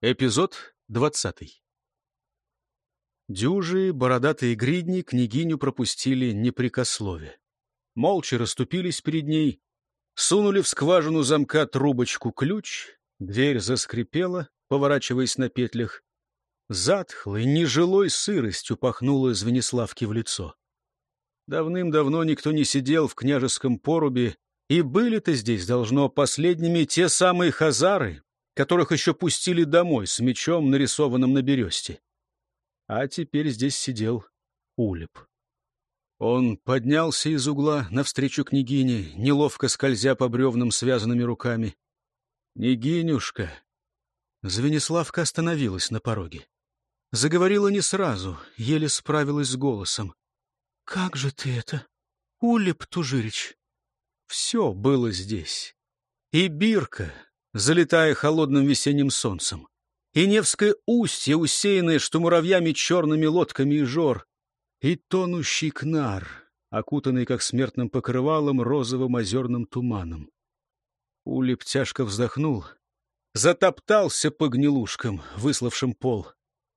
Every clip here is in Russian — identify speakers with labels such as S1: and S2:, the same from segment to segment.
S1: Эпизод двадцатый. Дюжи, бородатые гридни княгиню пропустили непрекословие. Молча расступились перед ней, сунули в скважину замка трубочку ключ, дверь заскрипела, поворачиваясь на петлях. Затхлой, нежилой сыростью пахнуло Звениславке в лицо. Давным-давно никто не сидел в княжеском порубе, и были-то здесь, должно, последними те самые хазары, которых еще пустили домой с мечом, нарисованным на бересте. А теперь здесь сидел Улеп. Он поднялся из угла навстречу княгине, неловко скользя по бревнам связанными руками. «Княгинюшка!» Звениславка остановилась на пороге. Заговорила не сразу, еле справилась с голосом. «Как же ты это, Улеп Тужирич?» Все было здесь. И бирка, залетая холодным весенним солнцем. И Невское устье, усеянное что муравьями черными лодками и жор. И тонущий кнар, окутанный, как смертным покрывалом, розовым озерным туманом. Улип тяжко вздохнул, затоптался по гнилушкам, выславшим пол.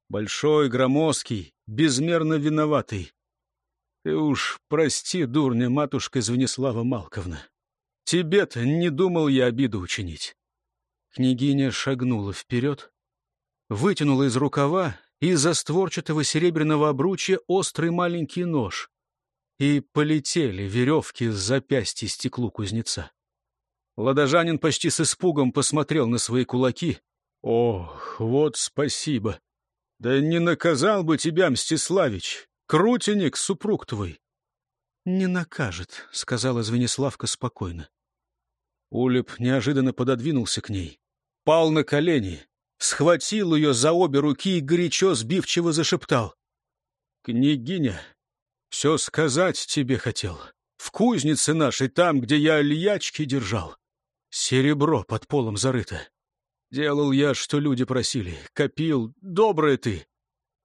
S1: Большой, громоздкий, безмерно виноватый. Ты уж прости, дурня, матушка Звенислава Малковна. Тебе-то не думал я обиду учинить. Княгиня шагнула вперед, вытянула из рукава из застворчатого серебряного обручья острый маленький нож, и полетели веревки с запястья стеклу кузнеца. Ладожанин почти с испугом посмотрел на свои кулаки. «Ох, вот спасибо! Да не наказал бы тебя, Мстиславич! Крутеник, супруг твой!» «Не накажет», — сказала Звениславка спокойно. Улеп неожиданно пододвинулся к ней пал на колени, схватил ее за обе руки и горячо сбивчиво зашептал. — Княгиня, все сказать тебе хотел. В кузнице нашей, там, где я льячки держал. Серебро под полом зарыто. Делал я, что люди просили. Копил. Добрая ты.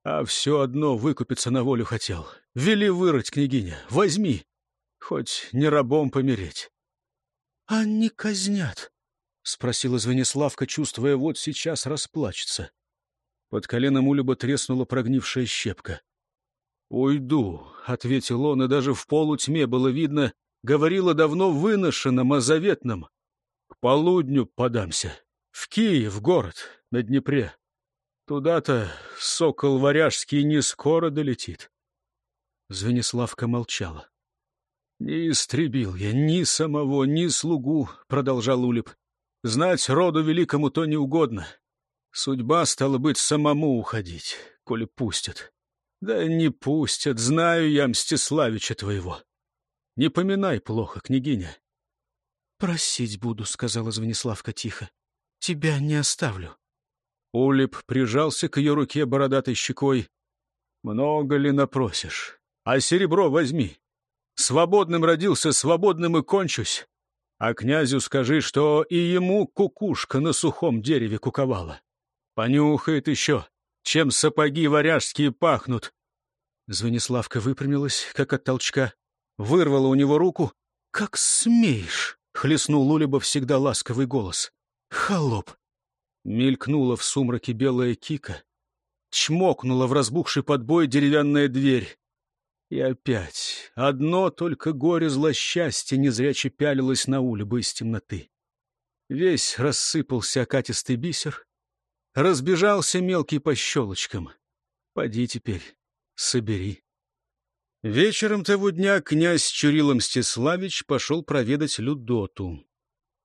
S1: А все одно выкупиться на волю хотел. Вели вырыть, княгиня. Возьми. Хоть не рабом помереть. — А не казнят, — спросила Звениславка, чувствуя, вот сейчас расплачется. Под коленом у Люба треснула прогнившая щепка. «Уйду», — ответил он, и даже в полутьме было видно, говорила давно выношенном, о заветном. «К полудню подамся. В Киев, город, на Днепре. Туда-то сокол варяжский не скоро долетит». Звениславка молчала. «Не истребил я ни самого, ни слугу», — продолжал Улеп. Знать роду великому то не угодно. Судьба, стала быть, самому уходить, коли пустят. Да не пустят, знаю я Мстиславича твоего. Не поминай плохо, княгиня. — Просить буду, — сказала Звениславка тихо. — Тебя не оставлю. Улип прижался к ее руке бородатой щекой. — Много ли напросишь? А серебро возьми. Свободным родился, свободным и кончусь. А князю скажи, что и ему кукушка на сухом дереве куковала. Понюхает еще, чем сапоги варяжские пахнут. Звениславка выпрямилась, как от толчка, вырвала у него руку. — Как смеешь! — хлестнул Лулеба всегда ласковый голос. — Холоп! Мелькнула в сумраке белая кика, чмокнула в разбухший подбой деревянная дверь. И опять одно только горе злосчастье незряче пялилось на улебы из темноты. Весь рассыпался окатистый бисер, разбежался мелкий по щелочкам. Поди теперь, собери. Вечером того дня князь Чурила Мстиславич пошел проведать Людоту.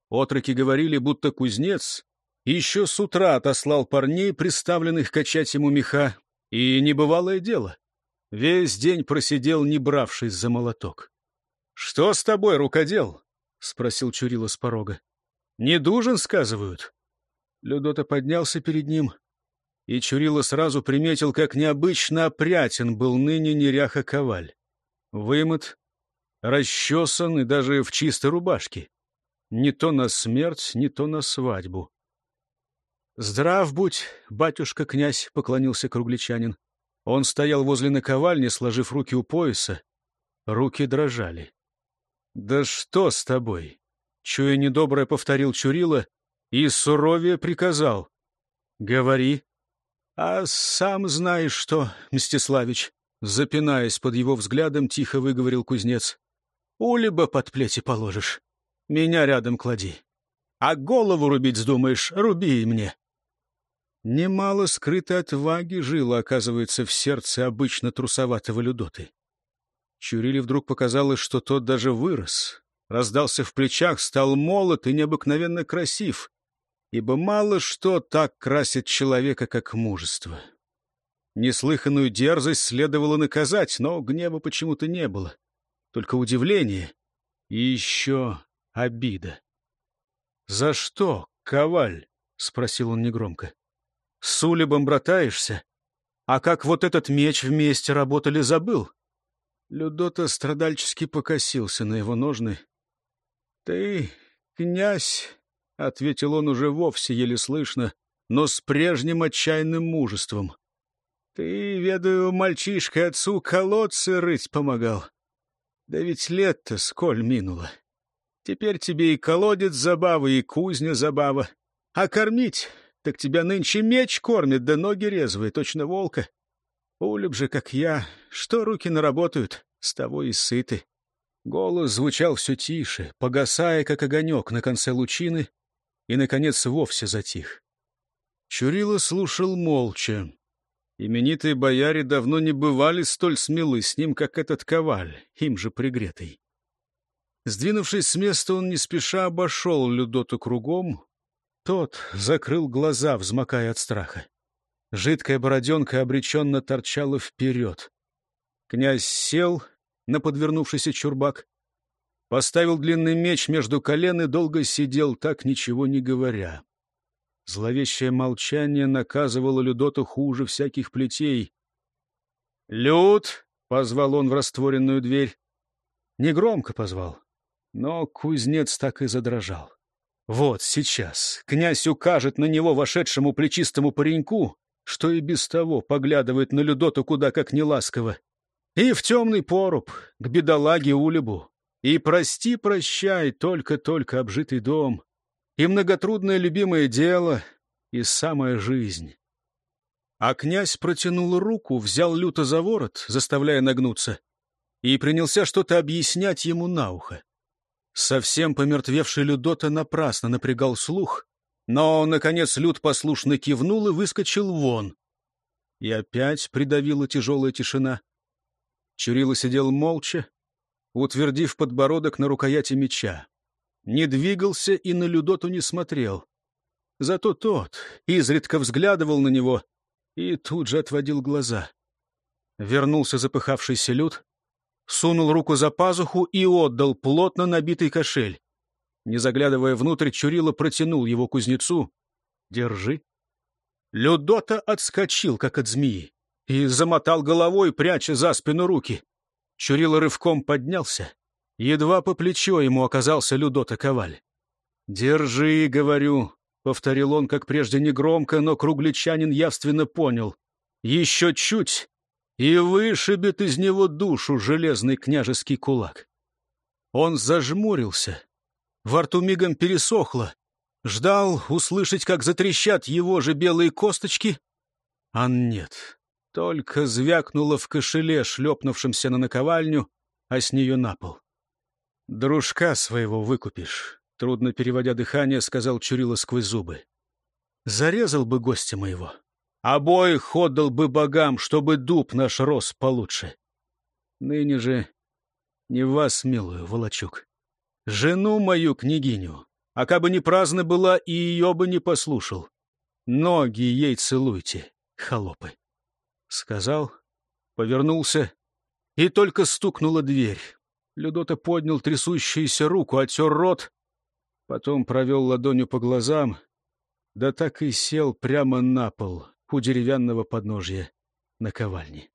S1: Отроки говорили, будто кузнец еще с утра отослал парней, приставленных качать ему меха, и небывалое дело. Весь день просидел, не бравшись за молоток. — Что с тобой, рукодел? — спросил Чурила с порога. — Не дужен, сказывают. Людота поднялся перед ним, и Чурила сразу приметил, как необычно опрятен был ныне неряха коваль. Вымыт, расчесан и даже в чистой рубашке. Не то на смерть, не то на свадьбу. — Здрав будь, батюшка-князь, — поклонился кругличанин. Он стоял возле наковальни, сложив руки у пояса. Руки дрожали. «Да что с тобой?» Чуя недоброе, повторил Чурила и суровее приказал. Говори. А сам знаешь что, Мстиславич, запинаясь под его взглядом, тихо выговорил кузнец. Улиба под плети положишь. Меня рядом клади. А голову рубить вздумаешь, руби и мне. Немало скрытой отваги жило, оказывается, в сердце обычно трусоватого Людоты. Чуриле вдруг показалось, что тот даже вырос, раздался в плечах, стал молод и необыкновенно красив, ибо мало что так красит человека, как мужество. Неслыханную дерзость следовало наказать, но гнева почему-то не было, только удивление и еще обида. — За что, коваль? — спросил он негромко. — С улебом братаешься? А как вот этот меч вместе работали, забыл? Людота страдальчески покосился на его ножны. — Ты, князь, — ответил он уже вовсе еле слышно, но с прежним отчаянным мужеством. — Ты, ведаю, мальчишкой отцу колодцы рыть помогал. Да ведь лет-то сколь минуло. Теперь тебе и колодец забава, и кузня забава. А кормить, так тебя нынче меч кормит, да ноги резвые, точно волка. Улюб же, как я, что руки наработают, с того и сыты. Голос звучал все тише, погасая, как огонек на конце лучины, и, наконец, вовсе затих. Чурила слушал молча. Именитые бояре давно не бывали столь смелы с ним, как этот коваль, им же пригретый. Сдвинувшись с места, он не спеша обошел Людоту кругом. Тот закрыл глаза, взмокая от страха. Жидкая бороденка обреченно торчала вперед. Князь сел на подвернувшийся чурбак, поставил длинный меч между колен и долго сидел, так ничего не говоря. Зловещее молчание наказывало Людоту хуже всяких плетей. «Люд!» — позвал он в растворенную дверь. Негромко позвал, но кузнец так и задрожал. Вот сейчас князь укажет на него вошедшему плечистому пареньку, что и без того поглядывает на Людоту куда как неласково. И в темный поруб, к бедолаге Улебу. И прости-прощай, только-только обжитый дом. И многотрудное любимое дело, и самая жизнь. А князь протянул руку, взял люто за ворот, заставляя нагнуться, и принялся что-то объяснять ему на ухо. Совсем помертвевший Людота напрасно напрягал слух, но, наконец, Люд послушно кивнул и выскочил вон. И опять придавила тяжелая тишина. Чурила сидел молча, утвердив подбородок на рукояти меча. Не двигался и на Людоту не смотрел. Зато тот изредка взглядывал на него и тут же отводил глаза. Вернулся запыхавшийся Люд, сунул руку за пазуху и отдал плотно набитый кошель. Не заглядывая внутрь, Чурила протянул его кузнецу. «Держи». Людота отскочил, как от змеи, и замотал головой, пряча за спину руки. Чурила рывком поднялся. Едва по плечо ему оказался Людота Коваль. «Держи, — говорю», — повторил он, как прежде негромко, но кругличанин явственно понял. «Еще чуть, и вышибет из него душу железный княжеский кулак». Он зажмурился, во рту мигом пересохло. Ждал услышать, как затрещат его же белые косточки. А нет, только звякнуло в кошеле, шлепнувшемся на наковальню, а с нее на пол. «Дружка своего выкупишь», — трудно переводя дыхание, сказал Чурила сквозь зубы. «Зарезал бы гостя моего. Обоих отдал бы богам, чтобы дуб наш рос получше. Ныне же не вас, милую, Волочук жену мою княгиню, а кабы не праздна была, и ее бы не послушал. Ноги ей целуйте, холопы. Сказал, повернулся, и только стукнула дверь. Людота поднял трясущуюся руку, отер рот, потом провел ладонью по глазам, да так и сел прямо на пол у деревянного подножья наковальни.